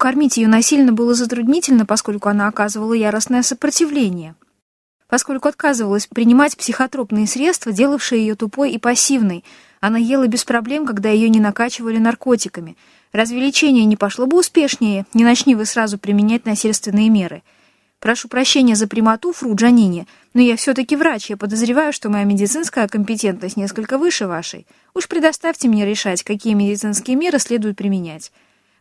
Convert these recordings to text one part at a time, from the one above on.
Кормить ее насильно было затруднительно, поскольку она оказывала яростное сопротивление. Поскольку отказывалась принимать психотропные средства, делавшие ее тупой и пассивной, она ела без проблем, когда ее не накачивали наркотиками. Разве лечение не пошло бы успешнее, не начни вы сразу применять насильственные меры? Прошу прощения за прямоту, фру Джанини, но я все-таки врач, я подозреваю, что моя медицинская компетентность несколько выше вашей. Уж предоставьте мне решать, какие медицинские меры следует применять.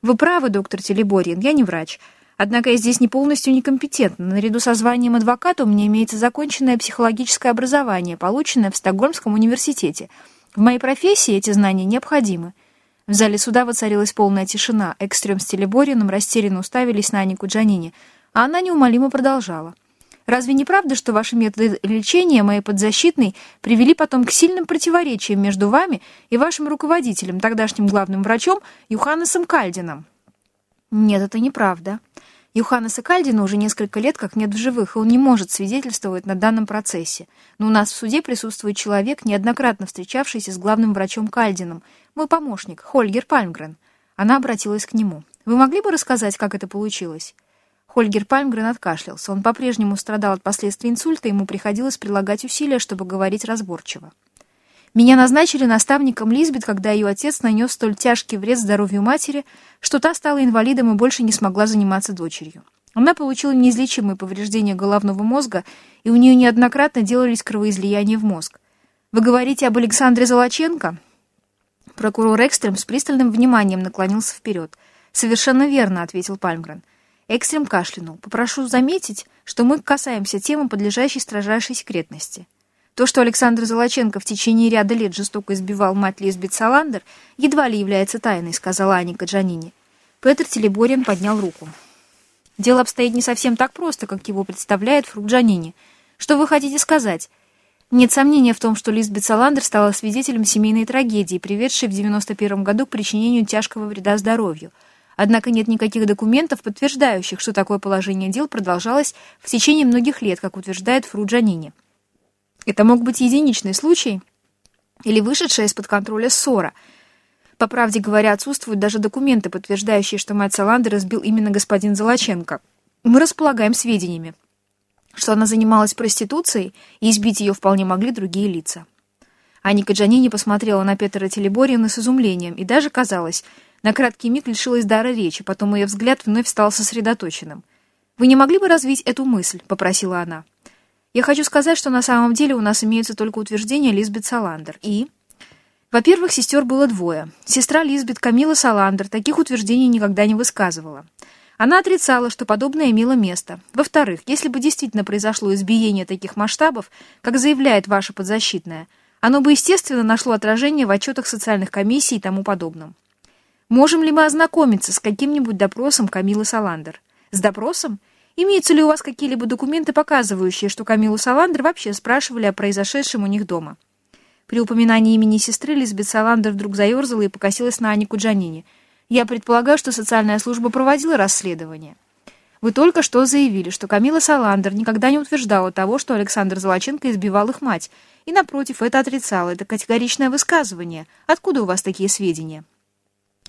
Вы правы, доктор Телеборин, я не врач. Однако я здесь не полностью некомпетентна. Наряду со званием адвоката у меня имеется законченное психологическое образование, полученное в Стокгольмском университете — в моей профессии эти знания необходимы. В зале суда воцарилась полная тишина. Экстрем с Телебориным растерянно уставились на Анику Джанини, а она неумолимо продолжала. Разве не правда, что ваши методы лечения, моей подзащитной, привели потом к сильным противоречиям между вами и вашим руководителем, тогдашним главным врачом Юханнесом Кальдином? Нет, это неправда. Юханнеса Кальдина уже несколько лет как нет в живых, и он не может свидетельствовать на данном процессе. Но у нас в суде присутствует человек, неоднократно встречавшийся с главным врачом Кальдином, мой помощник, Хольгер Пальмгрен. Она обратилась к нему. «Вы могли бы рассказать, как это получилось?» Хольгер Пальмгрен откашлялся. Он по-прежнему страдал от последствий инсульта, ему приходилось прилагать усилия, чтобы говорить разборчиво. Меня назначили наставником Лизбет, когда ее отец нанес столь тяжкий вред здоровью матери, что та стала инвалидом и больше не смогла заниматься дочерью. Она получила неизлечимые повреждения головного мозга, и у нее неоднократно делались кровоизлияния в мозг. Вы говорите об Александре Золоченко? Прокурор Экстрем с пристальным вниманием наклонился вперед. «Совершенно верно», — ответил Пальмгрен. Экстрем кашлянул. «Попрошу заметить, что мы касаемся темы, подлежащей строжайшей секретности». То, что Александр Золоченко в течение ряда лет жестоко избивал мать Лизбет Саландер, едва ли является тайной, сказала Аника Джанини. Петр Телеборин поднял руку. Дело обстоит не совсем так просто, как его представляет Фрук Джанини. Что вы хотите сказать? Нет сомнения в том, что Лизбет Саландер стала свидетелем семейной трагедии, приведшей в 91 году к причинению тяжкого вреда здоровью. Однако нет никаких документов, подтверждающих, что такое положение дел продолжалось в течение многих лет, как утверждает Фру Джанини. Это мог быть единичный случай или вышедшая из-под контроля ссора. По правде говоря, отсутствуют даже документы, подтверждающие, что мать Саланды разбил именно господин Золоченко. Мы располагаем сведениями, что она занималась проституцией, и избить ее вполне могли другие лица. Аника Джанини посмотрела на Петра Телеборина с изумлением, и даже, казалось, на краткий миг лишилась дара речи, потом ее взгляд вновь стал сосредоточенным. «Вы не могли бы развить эту мысль?» — попросила она. Я хочу сказать, что на самом деле у нас имеются только утверждения Лизбет Саландер. И... Во-первых, сестер было двое. Сестра Лизбет Камила Саландер таких утверждений никогда не высказывала. Она отрицала, что подобное имело место. Во-вторых, если бы действительно произошло избиение таких масштабов, как заявляет ваша подзащитная, оно бы, естественно, нашло отражение в отчетах социальных комиссий и тому подобном. Можем ли мы ознакомиться с каким-нибудь допросом Камилы Саландер? С допросом? Имеются ли у вас какие-либо документы, показывающие, что Камилу Саландер вообще спрашивали о произошедшем у них дома? При упоминании имени сестры Лизбет Саландер вдруг заерзала и покосилась на Анику Джанини. Я предполагаю, что социальная служба проводила расследование. Вы только что заявили, что Камила Саландер никогда не утверждала того, что Александр Золоченко избивал их мать, и, напротив, это отрицало. Это категоричное высказывание. Откуда у вас такие сведения?»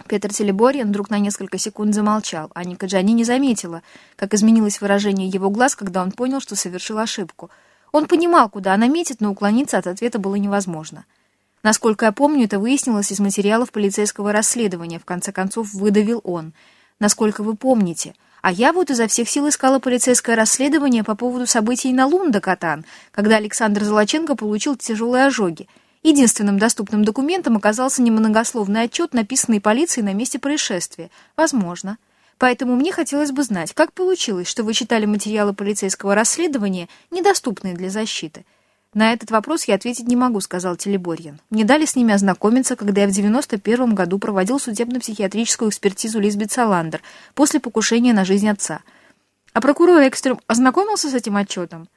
Петр Телеборьян вдруг на несколько секунд замолчал, а Ника Джани не заметила, как изменилось выражение его глаз, когда он понял, что совершил ошибку. Он понимал, куда она метит, но уклониться от ответа было невозможно. Насколько я помню, это выяснилось из материалов полицейского расследования, в конце концов выдавил он. Насколько вы помните. А я вот изо всех сил искала полицейское расследование по поводу событий на Лунда-Катан, когда Александр Золоченко получил тяжелые ожоги. Единственным доступным документом оказался немногословный отчет, написанный полицией на месте происшествия. Возможно. Поэтому мне хотелось бы знать, как получилось, что вы читали материалы полицейского расследования, недоступные для защиты. На этот вопрос я ответить не могу, сказал Телеборьян. Мне дали с ними ознакомиться, когда я в 91 году проводил судебно-психиатрическую экспертизу Лизбет Саландер после покушения на жизнь отца. А прокурор Экстрем ознакомился с этим отчетом?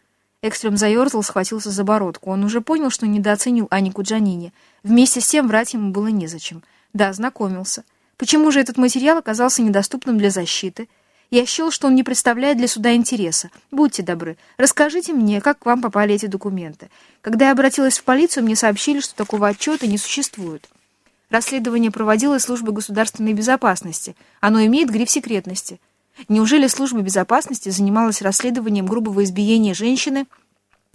Экстрем заерзал, схватился за бородку. Он уже понял, что недооценил Анику Джанини. Вместе с тем врать ему было незачем. Да, знакомился. Почему же этот материал оказался недоступным для защиты? Я счел, что он не представляет для суда интереса. Будьте добры, расскажите мне, как к вам попали эти документы. Когда я обратилась в полицию, мне сообщили, что такого отчета не существует. Расследование проводилось службой государственной безопасности. Оно имеет гриф секретности. Неужели служба безопасности занималась расследованием грубого избиения женщины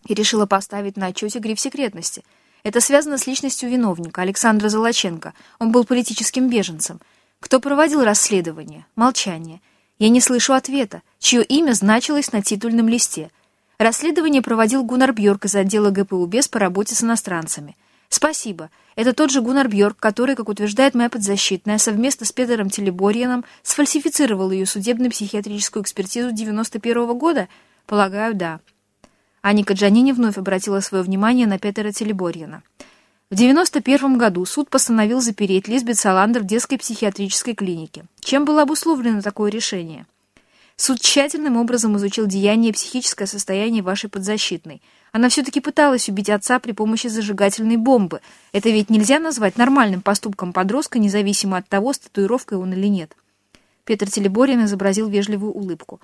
и решила поставить на отчете гриф секретности? Это связано с личностью виновника, Александра Золоченко. Он был политическим беженцем. Кто проводил расследование? Молчание. Я не слышу ответа, чье имя значилось на титульном листе. Расследование проводил Гуннар Бьорк из отдела ГПУ по работе с иностранцами. Спасибо. Это тот же Гуннар Бьорк, который, как утверждает моя подзащитная, совместно с Петером Телеборьяном сфальсифицировал ее судебно-психиатрическую экспертизу 91 -го года? Полагаю, да. Аника Джанини вновь обратила свое внимание на Петера Телеборьяна. В 91 году суд постановил запереть Лизбет Саландер в детской психиатрической клинике. Чем было обусловлено такое решение? Суд тщательным образом изучил деяние и психическое состояние вашей подзащитной. Она все-таки пыталась убить отца при помощи зажигательной бомбы. Это ведь нельзя назвать нормальным поступком подростка, независимо от того, с татуировкой он или нет. Петр Телеборин изобразил вежливую улыбку.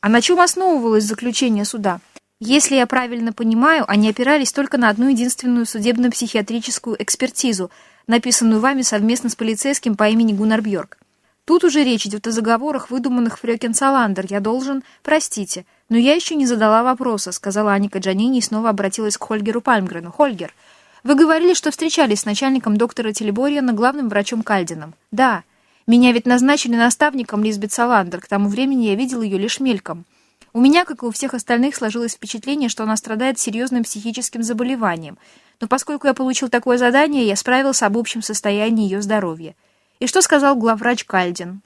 А на чем основывалось заключение суда? Если я правильно понимаю, они опирались только на одну единственную судебно-психиатрическую экспертизу, написанную вами совместно с полицейским по имени Гуннар Бьорк. Тут уже речь идет о заговорах, выдуманных Фрёкен Саландер. Я должен... Простите, но я еще не задала вопроса, сказала Аника Джанини и снова обратилась к Хольгеру Пальмгрену. Хольгер, вы говорили, что встречались с начальником доктора Телеборьяна, главным врачом Кальдином. Да. Меня ведь назначили наставником Лизбет Саландер. К тому времени я видел ее лишь мельком. У меня, как и у всех остальных, сложилось впечатление, что она страдает серьезным психическим заболеванием. Но поскольку я получил такое задание, я справился об общем состоянии ее здоровья. И что сказал главврач Кальдин?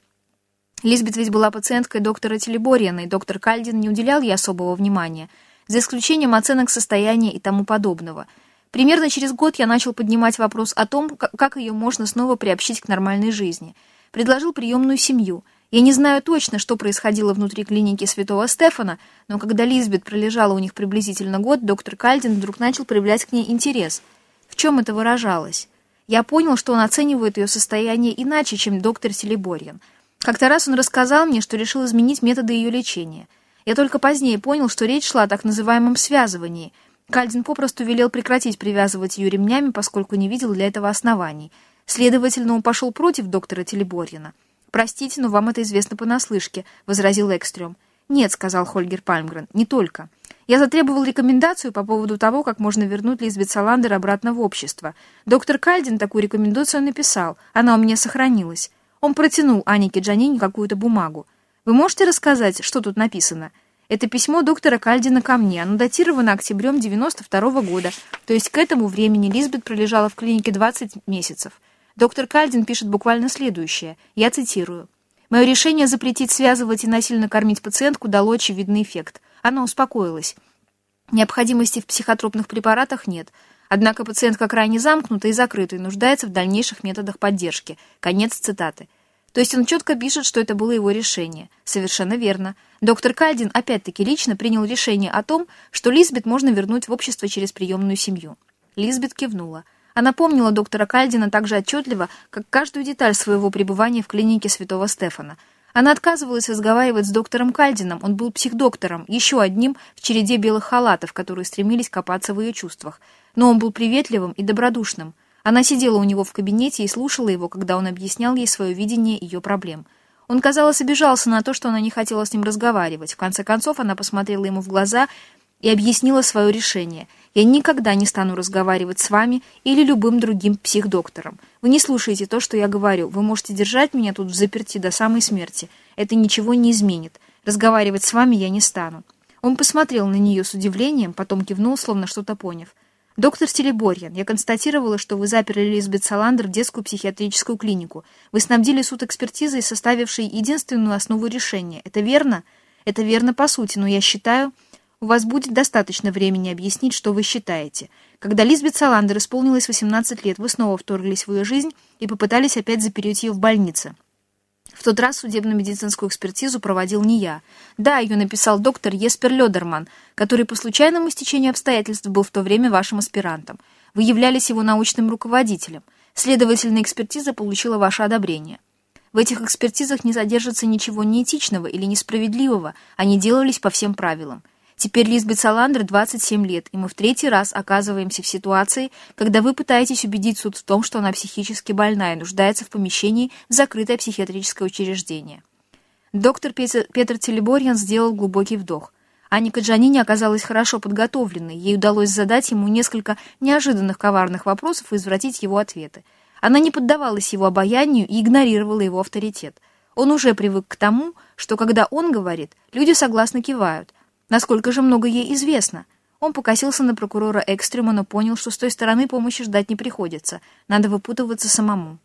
Лизбет ведь была пациенткой доктора Телебориана, и доктор Кальдин не уделял ей особого внимания, за исключением оценок состояния и тому подобного. Примерно через год я начал поднимать вопрос о том, как ее можно снова приобщить к нормальной жизни. Предложил приемную семью. Я не знаю точно, что происходило внутри клиники Святого Стефана, но когда Лизбет пролежала у них приблизительно год, доктор Кальдин вдруг начал проявлять к ней интерес. В чем это выражалось? Я понял, что он оценивает ее состояние иначе, чем доктор Селеборьян. Как-то раз он рассказал мне, что решил изменить методы ее лечения. Я только позднее понял, что речь шла о так называемом связывании. Кальдин попросту велел прекратить привязывать ее ремнями, поскольку не видел для этого оснований. Следовательно, он пошел против доктора Телеборьяна. «Простите, но вам это известно понаслышке», — возразил Экстрем. «Нет», — сказал Хольгер Пальмгрен, — «не только. Я затребовал рекомендацию по поводу того, как можно вернуть Лизбет Саландер обратно в общество. Доктор Кальдин такую рекомендацию написал. Она у меня сохранилась. Он протянул Анике Джанини какую-то бумагу. Вы можете рассказать, что тут написано? Это письмо доктора Кальдина ко мне. Оно датировано октябрем 92 -го года. То есть к этому времени Лизбет пролежала в клинике 20 месяцев. Доктор Кальдин пишет буквально следующее. Я цитирую. «Мое решение запретить связывать и насильно кормить пациентку дало очевидный эффект. Она успокоилась. Необходимости в психотропных препаратах нет. Однако пациентка крайне замкнута и закрыта и нуждается в дальнейших методах поддержки. Конец цитаты. То есть он четко пишет, что это было его решение. Совершенно верно. Доктор Кальдин опять-таки лично принял решение о том, что Лизбет можно вернуть в общество через приемную семью. Лизбет кивнула. Она помнила доктора Кальдина так же отчетливо, как каждую деталь своего пребывания в клинике Святого Стефана – она отказывалась разговаривать с доктором Кальдином, он был психдоктором, еще одним в череде белых халатов, которые стремились копаться в ее чувствах. Но он был приветливым и добродушным. Она сидела у него в кабинете и слушала его, когда он объяснял ей свое видение ее проблем. Он, казалось, обижался на то, что она не хотела с ним разговаривать. В конце концов, она посмотрела ему в глаза и объяснила свое решение. «Я никогда не стану разговаривать с вами или любым другим психдоктором. Вы не слушаете то, что я говорю. Вы можете держать меня тут в заперти до самой смерти. Это ничего не изменит. Разговаривать с вами я не стану». Он посмотрел на нее с удивлением, потом кивнул, словно что-то поняв. «Доктор Телеборьян, я констатировала, что вы заперли Лизбет Саландер в детскую психиатрическую клинику. Вы снабдили суд экспертизой, составившей единственную основу решения. Это верно? Это верно по сути, но я считаю...» У вас будет достаточно времени объяснить, что вы считаете. Когда Лизбет Саландер исполнилось 18 лет, вы снова вторглись в ее жизнь и попытались опять запереть ее в больнице. В тот раз судебно-медицинскую экспертизу проводил не я. Да, ее написал доктор Еспер Лёдерман, который по случайному стечению обстоятельств был в то время вашим аспирантом. Вы являлись его научным руководителем. Следовательно, экспертиза получила ваше одобрение. В этих экспертизах не содержится ничего неэтичного или несправедливого, они делались по всем правилам. Теперь Лизбет Саландер 27 лет, и мы в третий раз оказываемся в ситуации, когда вы пытаетесь убедить суд в том, что она психически больна и нуждается в помещении в закрытое психиатрическое учреждение. Доктор Петр Телеборьян сделал глубокий вдох. Аника Джанини оказалась хорошо подготовленной, ей удалось задать ему несколько неожиданных коварных вопросов и извратить его ответы. Она не поддавалась его обаянию и игнорировала его авторитет. Он уже привык к тому, что когда он говорит, люди согласно кивают. Насколько же много ей известно? Он покосился на прокурора Экстрема, но понял, что с той стороны помощи ждать не приходится. Надо выпутываться самому.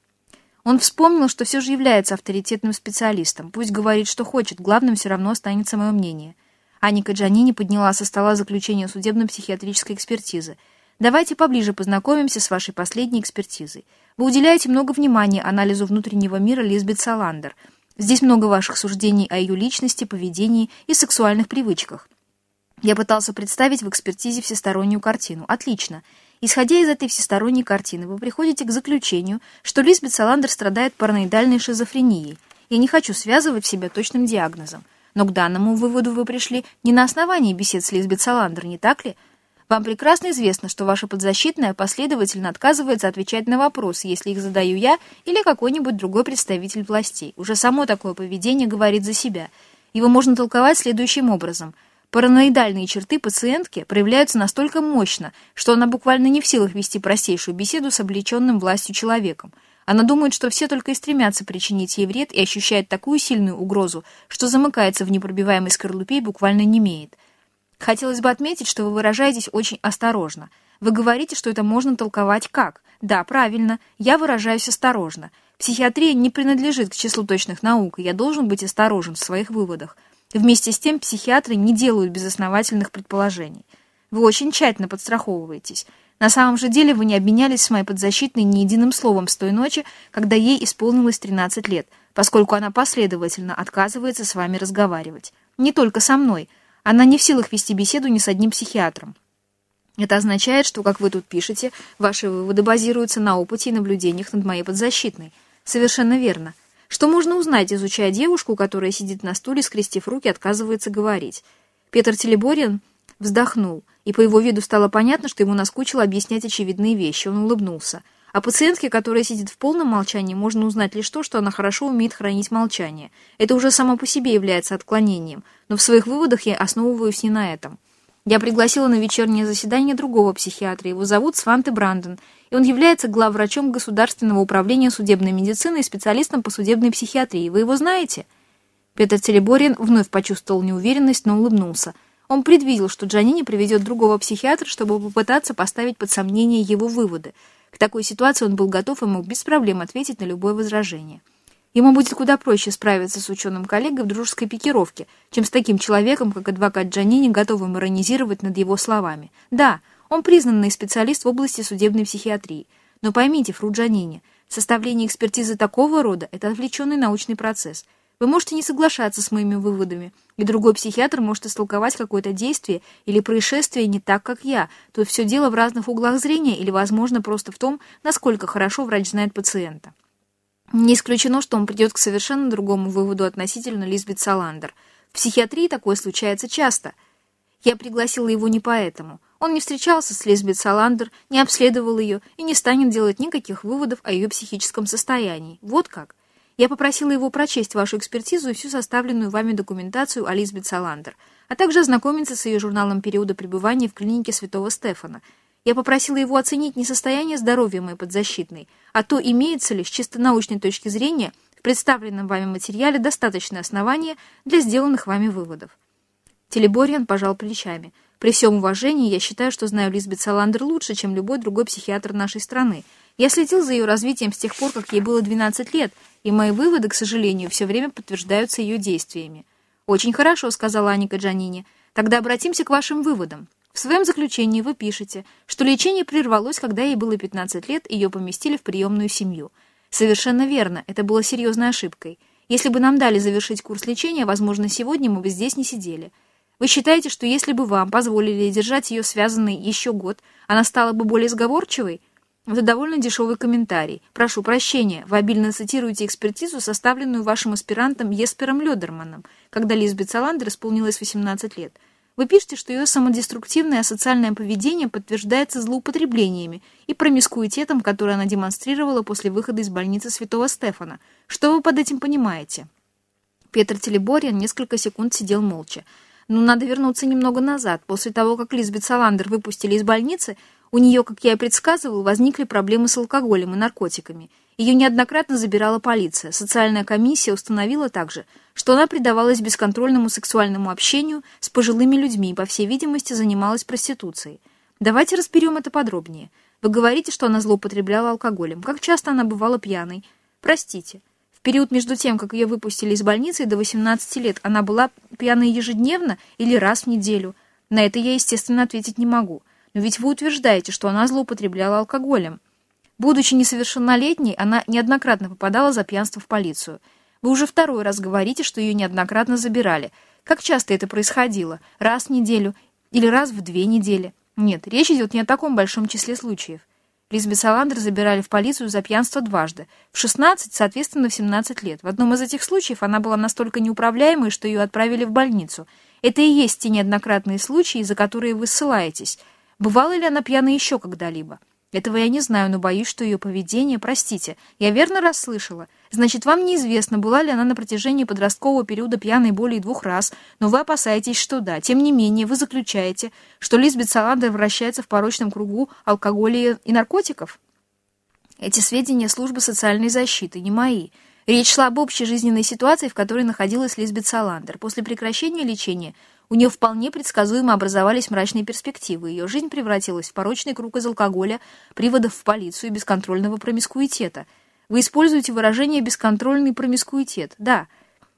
Он вспомнил, что все же является авторитетным специалистом. Пусть говорит, что хочет, главным все равно останется мое мнение. Аника Джанини подняла со стола заключение судебно-психиатрической экспертизы. «Давайте поближе познакомимся с вашей последней экспертизой. Вы уделяете много внимания анализу внутреннего мира Лизбет Саландер. Здесь много ваших суждений о ее личности, поведении и сексуальных привычках. Я пытался представить в экспертизе всестороннюю картину. Отлично. Исходя из этой всесторонней картины, вы приходите к заключению, что Лизбет Саландер страдает параноидальной шизофренией. Я не хочу связывать себя точным диагнозом. Но к данному выводу вы пришли не на основании бесед с Лизбет Саландер, не так ли? Вам прекрасно известно, что ваша подзащитная последовательно отказывается отвечать на вопросы, если их задаю я или какой-нибудь другой представитель властей. Уже само такое поведение говорит за себя. Его можно толковать следующим образом. Параноидальные черты пациентки проявляются настолько мощно, что она буквально не в силах вести простейшую беседу с облеченным властью человеком. Она думает, что все только и стремятся причинить ей вред и ощущает такую сильную угрозу, что замыкается в непробиваемой скорлупе и буквально немеет. Хотелось бы отметить, что вы выражаетесь очень осторожно. Вы говорите, что это можно толковать как? Да, правильно, я выражаюсь осторожно. Психиатрия не принадлежит к числу точных наук, и я должен быть осторожен в своих выводах. Вместе с тем психиатры не делают безосновательных предположений. Вы очень тщательно подстраховываетесь. На самом же деле вы не обменялись с моей подзащитной ни единым словом с той ночи, когда ей исполнилось 13 лет, поскольку она последовательно отказывается с вами разговаривать. Не только со мной. Она не в силах вести беседу ни с одним психиатром. Это означает, что, как вы тут пишете, ваши выводы базируются на опыте и наблюдениях над моей подзащитной. Совершенно верно. Что можно узнать, изучая девушку, которая сидит на стуле, скрестив руки, отказывается говорить? Петр Телеборин вздохнул и по его виду стало понятно, что ему наскучило объяснять очевидные вещи. Он улыбнулся. О пациентке, которая сидит в полном молчании, можно узнать лишь то, что она хорошо умеет хранить молчание. Это уже само по себе является отклонением, но в своих выводах я основываюсь не на этом. Я пригласила на вечернее заседание другого психиатра. Его зовут Сванте Бранден, и он является главврачом Государственного управления судебной медицины и специалистом по судебной психиатрии. Вы его знаете? Петр Телеборин вновь почувствовал неуверенность, но улыбнулся. Он предвидел, что Джанини приведет другого психиатра, чтобы попытаться поставить под сомнение его выводы. К такой ситуации он был готов и мог без проблем ответить на любое возражение. Ему будет куда проще справиться с ученым-коллегой в дружеской пикировке, чем с таким человеком, как адвокат Джанини, готовым иронизировать над его словами. Да, он признанный специалист в области судебной психиатрии. Но поймите, Фру Джанини, составление экспертизы такого рода – это отвлеченный научный процесс – вы можете не соглашаться с моими выводами, и другой психиатр может истолковать какое-то действие или происшествие не так, как я. Тут все дело в разных углах зрения или, возможно, просто в том, насколько хорошо врач знает пациента. Не исключено, что он придет к совершенно другому выводу относительно Лизбет Саландер. В психиатрии такое случается часто. Я пригласила его не поэтому. Он не встречался с Лизбет Саландер, не обследовал ее и не станет делать никаких выводов о ее психическом состоянии. Вот как. Я попросила его прочесть вашу экспертизу и всю составленную вами документацию о Лизбет Саландер, а также ознакомиться с ее журналом периода пребывания в клинике Святого Стефана. Я попросила его оценить не состояние здоровья моей подзащитной, а то, имеется ли с чисто научной точки зрения в представленном вами материале достаточное основание для сделанных вами выводов. Телебориан пожал плечами. При всем уважении я считаю, что знаю Лизбет Саландер лучше, чем любой другой психиатр нашей страны. Я следил за ее развитием с тех пор, как ей было 12 лет, и мои выводы, к сожалению, все время подтверждаются ее действиями. «Очень хорошо», — сказала Аника Джанини. «Тогда обратимся к вашим выводам. В своем заключении вы пишете, что лечение прервалось, когда ей было 15 лет, и ее поместили в приемную семью. Совершенно верно, это было серьезной ошибкой. Если бы нам дали завершить курс лечения, возможно, сегодня мы бы здесь не сидели. Вы считаете, что если бы вам позволили держать ее связанной еще год, она стала бы более сговорчивой? Это довольно дешевый комментарий. Прошу прощения, вы обильно цитируете экспертизу, составленную вашим аспирантом Еспером Лёдерманом, когда Лизбет Саландер исполнилось 18 лет. Вы пишете, что ее самодеструктивное асоциальное поведение подтверждается злоупотреблениями и промискуитетом, который она демонстрировала после выхода из больницы Святого Стефана. Что вы под этим понимаете? Петр Телеборин несколько секунд сидел молча. Но «Ну, надо вернуться немного назад. После того, как Лизбет Саландер выпустили из больницы, у нее, как я и предсказывал, возникли проблемы с алкоголем и наркотиками. Ее неоднократно забирала полиция. Социальная комиссия установила также, что она предавалась бесконтрольному сексуальному общению с пожилыми людьми и, по всей видимости, занималась проституцией. Давайте разберем это подробнее. Вы говорите, что она злоупотребляла алкоголем. Как часто она бывала пьяной? Простите период между тем, как ее выпустили из больницы, до 18 лет она была пьяной ежедневно или раз в неделю. На это я, естественно, ответить не могу. Но ведь вы утверждаете, что она злоупотребляла алкоголем. Будучи несовершеннолетней, она неоднократно попадала за пьянство в полицию. Вы уже второй раз говорите, что ее неоднократно забирали. Как часто это происходило? Раз в неделю или раз в две недели? Нет, речь идет не о таком большом числе случаев. Лизбет Саландер забирали в полицию за пьянство дважды. В 16, соответственно, в 17 лет. В одном из этих случаев она была настолько неуправляемой, что ее отправили в больницу. Это и есть те неоднократные случаи, за которые вы ссылаетесь. Бывала ли она пьяна еще когда-либо? Этого я не знаю, но боюсь, что ее поведение... Простите, я верно расслышала? Значит, вам неизвестно, была ли она на протяжении подросткового периода пьяной более двух раз, но вы опасаетесь, что да. Тем не менее, вы заключаете, что Лизбет Саландер вращается в порочном кругу алкоголя и наркотиков? Эти сведения службы социальной защиты, не мои. Речь шла об общей жизненной ситуации, в которой находилась Лизбет Саландер. После прекращения лечения у нее вполне предсказуемо образовались мрачные перспективы. Ее жизнь превратилась в порочный круг из алкоголя, приводов в полицию и бесконтрольного промискуитета. Вы используете выражение «бесконтрольный промискуитет». Да,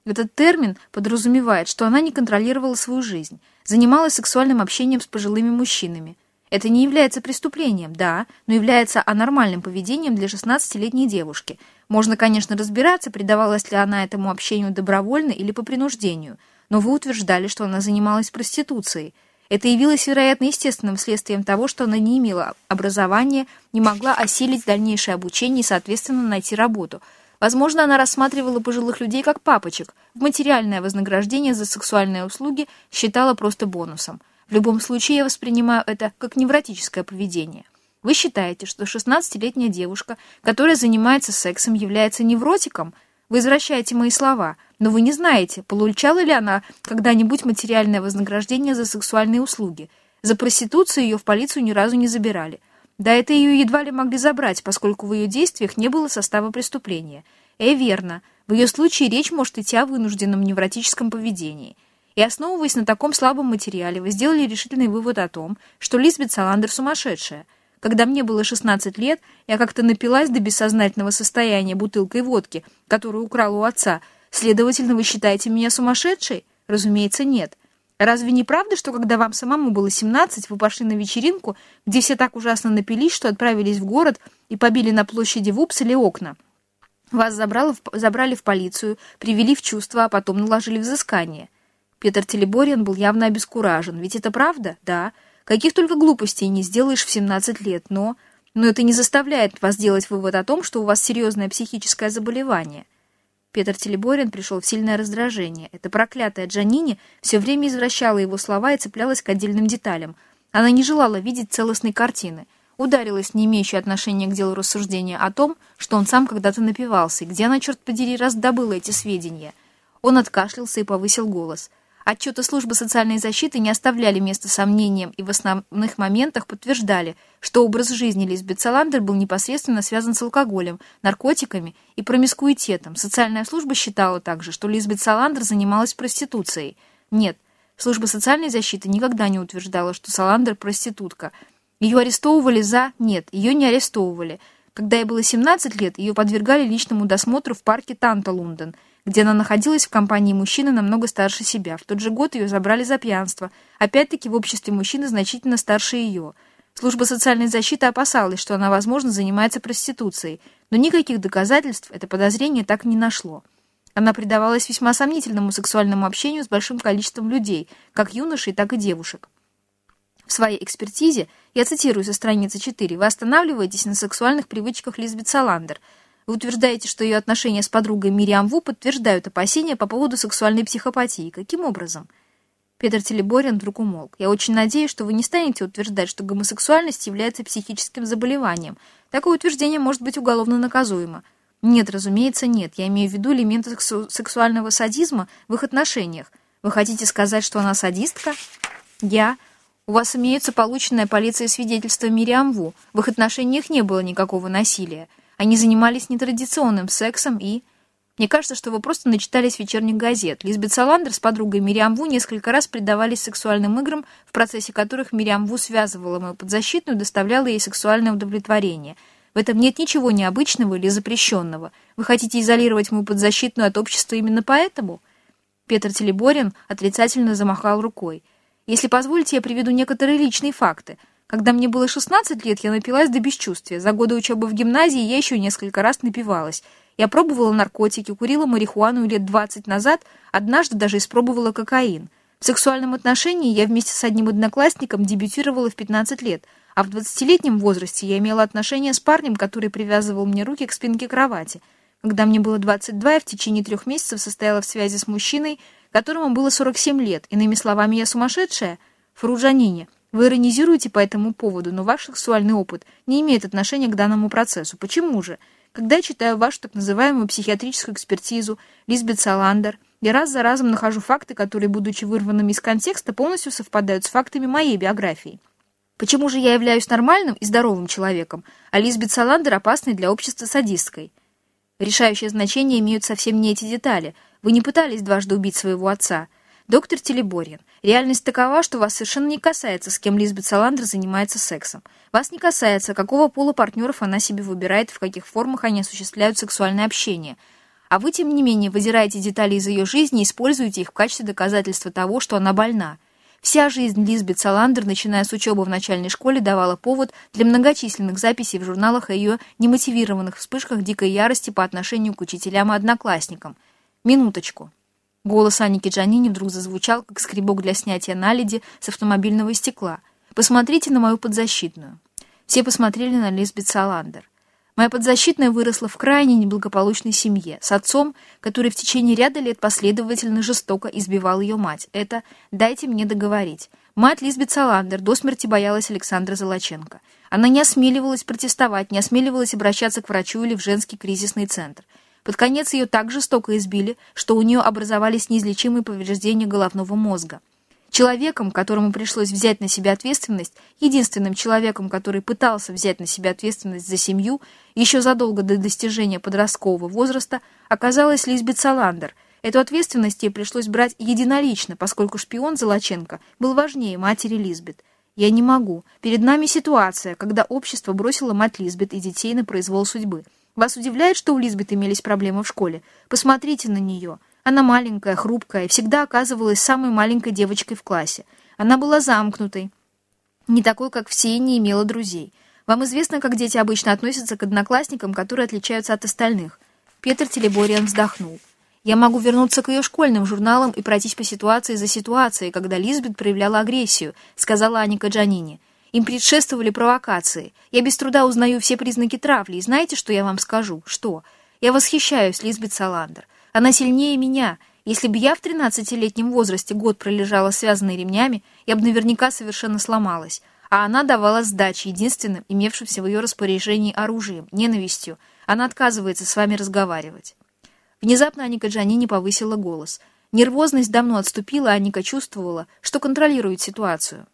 этот термин подразумевает, что она не контролировала свою жизнь, занималась сексуальным общением с пожилыми мужчинами. Это не является преступлением, да, но является анормальным поведением для 16-летней девушки. Можно, конечно, разбираться, предавалась ли она этому общению добровольно или по принуждению – но вы утверждали, что она занималась проституцией. Это явилось, вероятно, естественным следствием того, что она не имела образования, не могла осилить дальнейшее обучение и, соответственно, найти работу. Возможно, она рассматривала пожилых людей как папочек. Материальное вознаграждение за сексуальные услуги считала просто бонусом. В любом случае, я воспринимаю это как невротическое поведение. Вы считаете, что 16-летняя девушка, которая занимается сексом, является невротиком? Вы извращаете мои слова – но вы не знаете, получала ли она когда-нибудь материальное вознаграждение за сексуальные услуги. За проституцию ее в полицию ни разу не забирали. Да это ее едва ли могли забрать, поскольку в ее действиях не было состава преступления. Э, верно. В ее случае речь может идти о вынужденном невротическом поведении. И основываясь на таком слабом материале, вы сделали решительный вывод о том, что Лизбет Саландер сумасшедшая. Когда мне было 16 лет, я как-то напилась до бессознательного состояния бутылкой водки, которую украла у отца – Следовательно, вы считаете меня сумасшедшей? Разумеется, нет. Разве не правда, что когда вам самому было 17, вы пошли на вечеринку, где все так ужасно напились, что отправились в город и побили на площади в Упселе окна? Вас забрало забрали в полицию, привели в чувство, а потом наложили взыскание. Петр Телебориан был явно обескуражен. Ведь это правда? Да. Каких только глупостей не сделаешь в 17 лет, но... Но это не заставляет вас делать вывод о том, что у вас серьезное психическое заболевание. Петр Телеборин пришел в сильное раздражение. Эта проклятая Джанини все время извращала его слова и цеплялась к отдельным деталям. Она не желала видеть целостной картины. Ударилась не имеющая отношения к делу рассуждения о том, что он сам когда-то напивался, и где она, черт подери, раздобыла эти сведения. Он откашлялся и повысил голос — Отчеты службы социальной защиты не оставляли места сомнениям и в основных моментах подтверждали, что образ жизни Лизбет Саландер был непосредственно связан с алкоголем, наркотиками и промискуитетом. Социальная служба считала также, что Лизбет Саландер занималась проституцией. Нет, служба социальной защиты никогда не утверждала, что Саландер проститутка. Ее арестовывали за... Нет, ее не арестовывали. Когда ей было 17 лет, ее подвергали личному досмотру в парке Танта-Лондон – где она находилась в компании мужчины намного старше себя. В тот же год ее забрали за пьянство, опять-таки в обществе мужчины значительно старше ее. Служба социальной защиты опасалась, что она, возможно, занимается проституцией, но никаких доказательств это подозрение так и не нашло. Она предавалась весьма сомнительному сексуальному общению с большим количеством людей, как юношей, так и девушек. В своей экспертизе, я цитирую со страницы 4, вы останавливаетесь на сексуальных привычках Лизбет Саландер – вы утверждаете, что ее отношения с подругой Мириам Ву подтверждают опасения по поводу сексуальной психопатии. Каким образом? Петр Телеборин вдруг умолк. «Я очень надеюсь, что вы не станете утверждать, что гомосексуальность является психическим заболеванием. Такое утверждение может быть уголовно наказуемо». «Нет, разумеется, нет. Я имею в виду элементы сексу сексуального садизма в их отношениях. Вы хотите сказать, что она садистка?» «Я...» У вас имеются полученное полицией свидетельство Мириам Ву. В их отношениях не было никакого насилия. Они занимались нетрадиционным сексом и... Мне кажется, что вы просто начитались вечерних газет. Лизбет Саландер с подругой Мириам Ву несколько раз предавались сексуальным играм, в процессе которых Мириам Ву связывала мою подзащитную и доставляла ей сексуальное удовлетворение. В этом нет ничего необычного или запрещенного. Вы хотите изолировать мою подзащитную от общества именно поэтому? Петр Телеборин отрицательно замахал рукой. Если позволите, я приведу некоторые личные факты. Когда мне было 16 лет, я напилась до бесчувствия. За годы учебы в гимназии я еще несколько раз напивалась. Я пробовала наркотики, курила марихуану лет 20 назад, однажды даже испробовала кокаин. В сексуальном отношении я вместе с одним одноклассником дебютировала в 15 лет, а в 20-летнем возрасте я имела отношения с парнем, который привязывал мне руки к спинке кровати. Когда мне было 22, я в течение трех месяцев состояла в связи с мужчиной, которому было 47 лет. Иными словами, я сумасшедшая? Фруджанини, вы иронизируете по этому поводу, но ваш сексуальный опыт не имеет отношения к данному процессу. Почему же? Когда я читаю вашу так называемую психиатрическую экспертизу Лизбет Саландер, я раз за разом нахожу факты, которые, будучи вырванными из контекста, полностью совпадают с фактами моей биографии. Почему же я являюсь нормальным и здоровым человеком, а Лизбет Саландер опасной для общества садисткой? Решающее значение имеют совсем не эти детали – вы не пытались дважды убить своего отца. Доктор Телеборьин, реальность такова, что вас совершенно не касается, с кем Лизбет Саландер занимается сексом. Вас не касается, какого пола партнеров она себе выбирает, в каких формах они осуществляют сексуальное общение. А вы, тем не менее, выдираете детали из ее жизни и используете их в качестве доказательства того, что она больна. Вся жизнь Лизбет Саландер, начиная с учебы в начальной школе, давала повод для многочисленных записей в журналах о ее немотивированных вспышках дикой ярости по отношению к учителям и одноклассникам. «Минуточку». Голос Аники Джанини вдруг зазвучал, как скребок для снятия наледи с автомобильного стекла. «Посмотрите на мою подзащитную». Все посмотрели на Лизбет Саландер. Моя подзащитная выросла в крайне неблагополучной семье, с отцом, который в течение ряда лет последовательно жестоко избивал ее мать. Это «дайте мне договорить». Мать Лизбет Саландер до смерти боялась Александра Золоченко. Она не осмеливалась протестовать, не осмеливалась обращаться к врачу или в женский кризисный центр. Под конец ее так жестоко избили, что у нее образовались неизлечимые повреждения головного мозга. Человеком, которому пришлось взять на себя ответственность, единственным человеком, который пытался взять на себя ответственность за семью еще задолго до достижения подросткового возраста, оказалась Лизбет Саландер. Эту ответственность ей пришлось брать единолично, поскольку шпион Золоченко был важнее матери Лизбет. «Я не могу. Перед нами ситуация, когда общество бросило мать Лизбет и детей на произвол судьбы». Вас удивляет, что у Лизбет имелись проблемы в школе? Посмотрите на нее. Она маленькая, хрупкая, всегда оказывалась самой маленькой девочкой в классе. Она была замкнутой, не такой, как все, и не имела друзей. Вам известно, как дети обычно относятся к одноклассникам, которые отличаются от остальных. Петр Телебориан вздохнул. Я могу вернуться к ее школьным журналам и пройтись по ситуации за ситуацией, когда Лизбет проявляла агрессию, сказала Аника Джанини. Им предшествовали провокации. Я без труда узнаю все признаки травли. И знаете, что я вам скажу? Что? Я восхищаюсь Лизбет Саландер. Она сильнее меня. Если бы я в 13-летнем возрасте год пролежала связанной ремнями, я бы наверняка совершенно сломалась. А она давала сдачи единственным, имевшимся в ее распоряжении оружием, ненавистью. Она отказывается с вами разговаривать. Внезапно Аника Джанини повысила голос. Нервозность давно отступила, а Аника чувствовала, что контролирует ситуацию.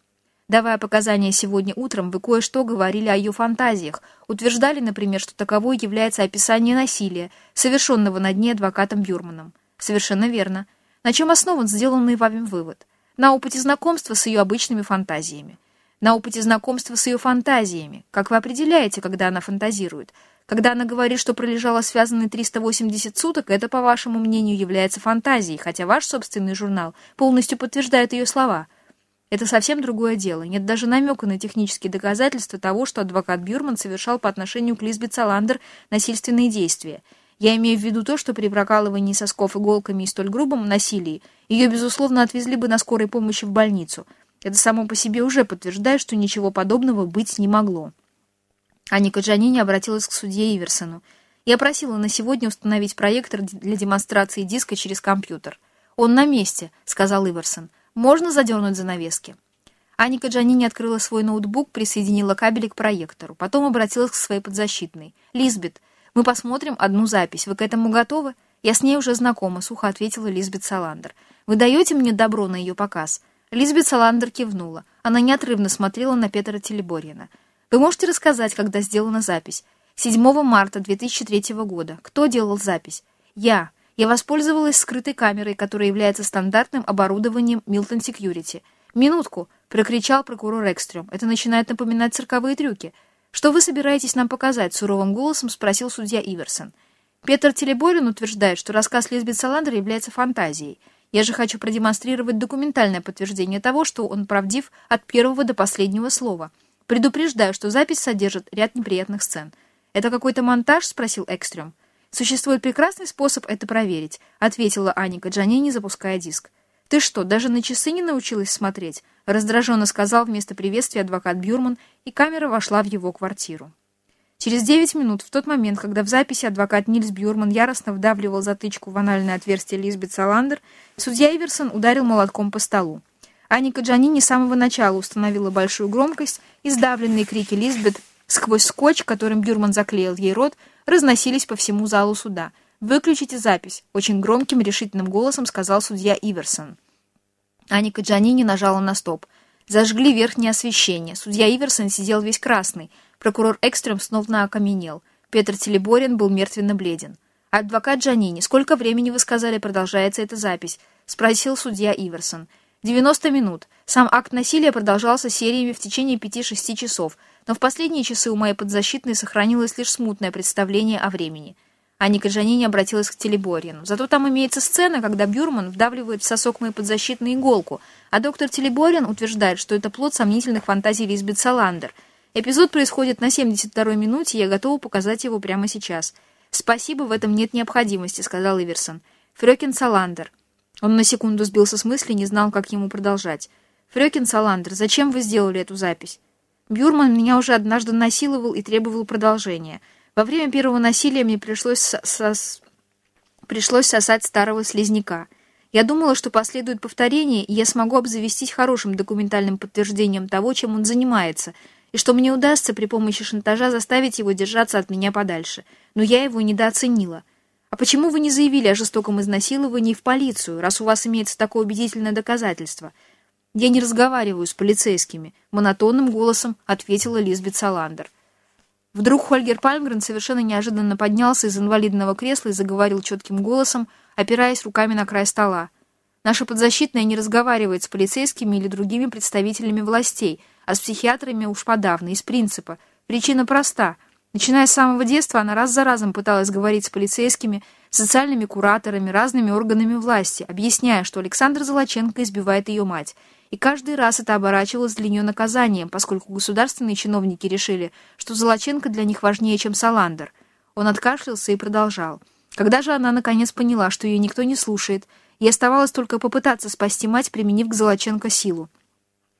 Давая показания сегодня утром, вы кое-что говорили о ее фантазиях. Утверждали, например, что таковой является описание насилия, совершенного над ней адвокатом Бюрманом. Совершенно верно. На чем основан сделанный вами вывод? На опыте знакомства с ее обычными фантазиями. На опыте знакомства с ее фантазиями. Как вы определяете, когда она фантазирует? Когда она говорит, что пролежала связанной 380 суток, это, по вашему мнению, является фантазией, хотя ваш собственный журнал полностью подтверждает ее слова – это совсем другое дело. Нет даже намека на технические доказательства того, что адвокат Бюрман совершал по отношению к Лизбет Саландер насильственные действия. Я имею в виду то, что при прокалывании сосков иголками и столь грубом насилии ее, безусловно, отвезли бы на скорой помощи в больницу. Это само по себе уже подтверждает, что ничего подобного быть не могло. Аника Джанини обратилась к судье Иверсону. Я просила на сегодня установить проектор для демонстрации диска через компьютер. «Он на месте», — сказал Иверсон. Можно задернуть занавески?» Аника Джанини открыла свой ноутбук, присоединила кабели к проектору. Потом обратилась к своей подзащитной. «Лизбет, мы посмотрим одну запись. Вы к этому готовы?» «Я с ней уже знакома», — сухо ответила Лизбет Саландер. «Вы даете мне добро на ее показ?» Лизбет Саландер кивнула. Она неотрывно смотрела на Петра Телеборьина. «Вы можете рассказать, когда сделана запись?» «7 марта 2003 года. Кто делал запись?» «Я. Я воспользовалась скрытой камерой, которая является стандартным оборудованием Milton Security. Минутку!» — прокричал прокурор Экстрем. «Это начинает напоминать цирковые трюки. Что вы собираетесь нам показать?» — суровым голосом спросил судья Иверсон. Петр Телеборин утверждает, что рассказ Лизбет Саландер является фантазией. Я же хочу продемонстрировать документальное подтверждение того, что он правдив от первого до последнего слова. Предупреждаю, что запись содержит ряд неприятных сцен. «Это какой-то монтаж?» — спросил Экстрем. «Существует прекрасный способ это проверить», — ответила Аника Джанини, запуская диск. «Ты что, даже на часы не научилась смотреть?» — раздраженно сказал вместо приветствия адвокат Бюрман, и камера вошла в его квартиру. Через девять минут, в тот момент, когда в записи адвокат Нильс Бьюрман яростно вдавливал затычку в анальное отверстие Лизбет Саландер, судья Иверсон ударил молотком по столу. Аника Джанини с самого начала установила большую громкость, и сдавленные крики Лизбет сквозь скотч, которым Бюрман заклеил ей рот, разносились по всему залу суда. «Выключите запись», — очень громким решительным голосом сказал судья Иверсон. Аника Джанини нажала на стоп. Зажгли верхнее освещение. Судья Иверсон сидел весь красный — Прокурор Экстрем снова окаменел. Петр Телеборин был мертвенно бледен. «Адвокат Джанини, сколько времени, вы сказали, продолжается эта запись?» — спросил судья Иверсон. «90 минут. Сам акт насилия продолжался сериями в течение 5-6 часов, но в последние часы у моей подзащитной сохранилось лишь смутное представление о времени». Аника Джанини обратилась к Телеборину. «Зато там имеется сцена, когда Бюрман вдавливает в сосок моей подзащитной иголку, а доктор Телеборин утверждает, что это плод сомнительных фантазий Лизбет Саландер — Эпизод происходит на 72-й минуте, я готова показать его прямо сейчас. «Спасибо, в этом нет необходимости», — сказал Иверсон. «Фрёкин Саландер». Он на секунду сбился с мысли, не знал, как ему продолжать. «Фрёкин Саландер, зачем вы сделали эту запись?» Бюрман меня уже однажды насиловал и требовал продолжения. Во время первого насилия мне пришлось, сос... пришлось сосать старого слизняка. Я думала, что последует повторение, и я смогу обзавестись хорошим документальным подтверждением того, чем он занимается — и что мне удастся при помощи шантажа заставить его держаться от меня подальше. Но я его недооценила. А почему вы не заявили о жестоком изнасиловании в полицию, раз у вас имеется такое убедительное доказательство? Я не разговариваю с полицейскими, монотонным голосом ответила Лизбет Саландер. Вдруг Хольгер Пальмгрен совершенно неожиданно поднялся из инвалидного кресла и заговорил четким голосом, опираясь руками на край стола. Наша подзащитная не разговаривает с полицейскими или другими представителями властей, а с психиатрами уж подавно, из принципа. Причина проста. Начиная с самого детства, она раз за разом пыталась говорить с полицейскими, социальными кураторами, разными органами власти, объясняя, что Александр Золоченко избивает ее мать. И каждый раз это оборачивалось для нее наказанием, поскольку государственные чиновники решили, что Золоченко для них важнее, чем Саландер. Он откашлялся и продолжал. Когда же она наконец поняла, что ее никто не слушает, и оставалось только попытаться спасти мать, применив к Золоченко силу.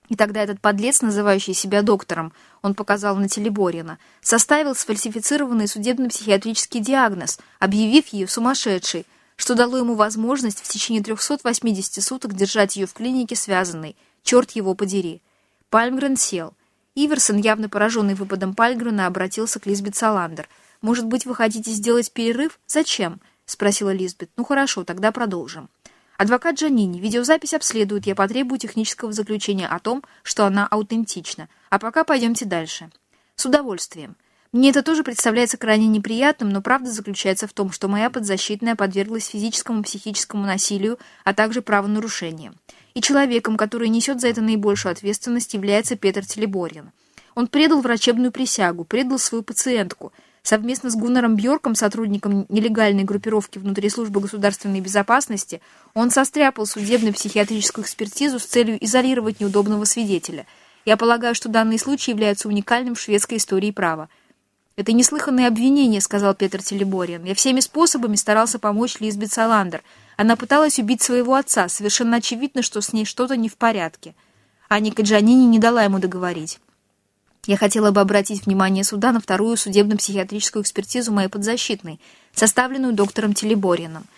И тогда этот подлец, называющий себя доктором, он показал на Телеборина, составил сфальсифицированный судебно-психиатрический диагноз, объявив ее сумасшедшей, что дало ему возможность в течение 380 суток держать ее в клинике связанной. Черт его подери. Пальмгрен сел. Иверсон, явно пораженный выпадом Пальмгрена, обратился к Лизбет Саландер. «Может быть, вы хотите сделать перерыв? Зачем?» — спросила Лизбет. «Ну хорошо, тогда продолжим». Адвокат Джанини, видеозапись обследует, я потребую технического заключения о том, что она аутентична. А пока пойдемте дальше. С удовольствием. Мне это тоже представляется крайне неприятным, но правда заключается в том, что моя подзащитная подверглась физическому и психическому насилию, а также правонарушениям. И человеком, который несет за это наибольшую ответственность, является Петр Телеборин. Он предал врачебную присягу, предал свою пациентку – Совместно с Гуннером Бьорком, сотрудником нелегальной группировки внутри службы государственной безопасности, он состряпал судебно-психиатрическую экспертизу с целью изолировать неудобного свидетеля. Я полагаю, что данный случай является уникальным в шведской истории права. «Это неслыханное обвинение», — сказал Петр Телебориан. «Я всеми способами старался помочь Лизбет Саландер. Она пыталась убить своего отца. Совершенно очевидно, что с ней что-то не в порядке». Аника Джанини не дала ему договорить. Я хотела бы обратить внимание суда на вторую судебно-психиатрическую экспертизу моей подзащитной, составленную доктором Телебориным —